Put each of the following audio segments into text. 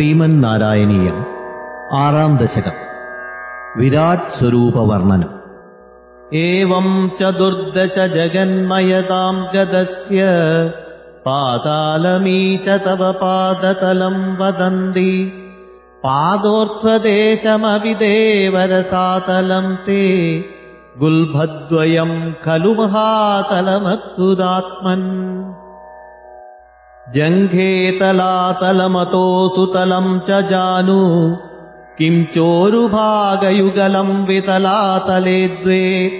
ശ്രീമന്നാരായണീയം ആറാം ദശകം വിരാട് സ്വരൂപവർണ്ണനം एवम् चतुर्दश जगन्मयताम् गदस्य पातालमी च तव पादतलम् वदन्ति पादोऽर्थदेशमपि देवरसातलम् ते गुल्भद्वयम् खलु महातलमद्भुदात्मन् जङ्घेतलातलमतो सुतलम् च जानु। किम् चोरुभागयुगलम् वितलातले द्वे।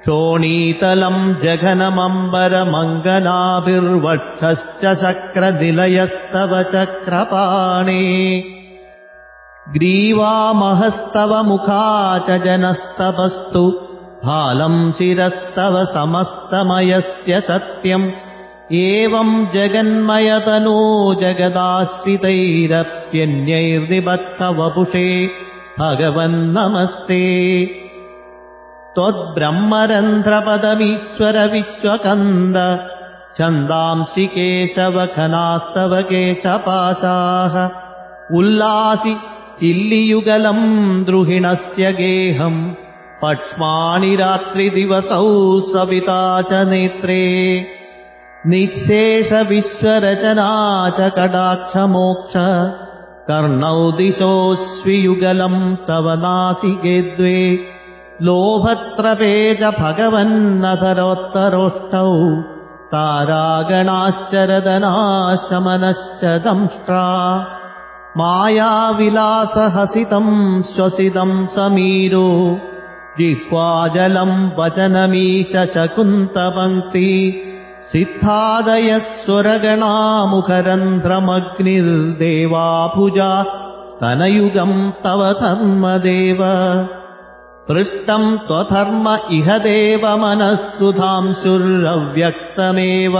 क्षोणीतलम् जघनमम्बरमङ्गनाभिर्वक्षश्च शक्रनिलयस्तव चक्रपाणे। ग्रीवामहस्तव मुखा च जनस्तवस्तु। भालम् शिरस्तव समस्तमयस्य सत्यम् एवम् जगन्मयतनो जगदाश्रितैरप्यन्यैर्निबद्धवपुषे। भगवन्नमस्ते त्वद्ब्रह्मरन्ध्रपदमीश्वर विश्वकन्द छन्दांसि केशवखनास्तव केशपाशाः उल्लासि चिल्लियुगलम् द्रुहिणस्य गेहम् पक्ष्माणि रात्रिदिवसौ सविता च नेत्रे निःशेषविश्वरचना च कडाक्षमोक्ष कर्णौ दिशोऽस्वियुगलम् तव नासिके द्वे। लोभत्रपे च भगवन्नधरोत्तरोष्टौ। तारागणाश्चरदनाशमनश्च दंष्ट्रा। मायाविलासहसितम् श्वसितम् समीरो। जिह्वाजलम् वचनमीश शकुन्तपङ्क्ति सिद्धादयः स्वरगणामुखरन्ध्रमग्निर्देवाभुजा स्तनयुगम् तव धर्मदेव। पृष्टम् त्वधर्म इह देवमनःसुधांशुरव्यक्तमेव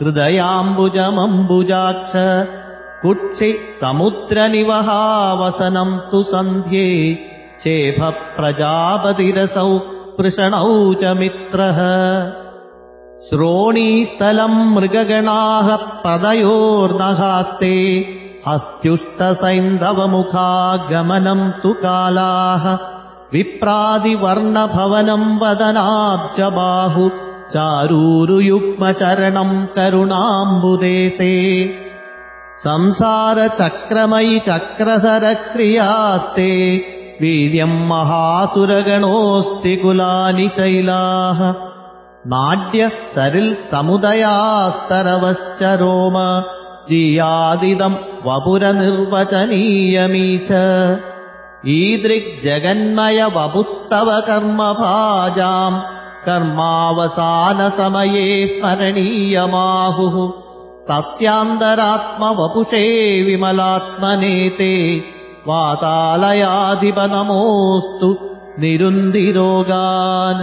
हृदयाम्बुजमम्बुजाक्ष कुक्षि समुद्रनिवहावसनम् तु सन्ध्ये चेभप्रजापतिरसौ पृषणौ च मित्रः श्रोणीस्थलम् मृगगणाः पदयोर्नहास्ते हस्त्युष्टसैन्धवमुखागमनम् तु कालाः विप्रादिवर्णभवनम् वदनाब्ज बाहु चारूरुयुग्मचरणम् करुणाम्बुदेते संसारचक्रमयि चक्रधरक्रियास्ते वीर्यम् महासुरगणोऽस्ति कुलानि शैलाः नाड्यः सरिल् समुदयास्तरवश्च रोम जीयादिदम् वपुरनिर्वचनीयमीश ईदृग्जगन्मय वपुस्तव कर्मभाजाम् कर्मावसानसमये स्मरणीयमाहुः तस्यान्तरात्मवपुषे विमलात्मनेते वातालयाधिपनमोऽस्तु निरुन्दिरोगान्